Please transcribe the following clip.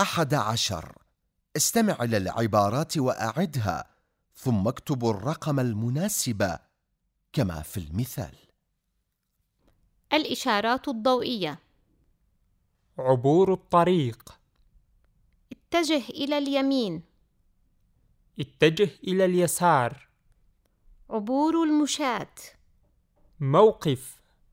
أحد عشر. استمع إلى العبارات وأعدها ثم اكتب الرقم المناسب كما في المثال. الإشارات الضوئية. عبور الطريق. اتجه إلى اليمين. اتجه إلى اليسار. عبور المشاة. موقف.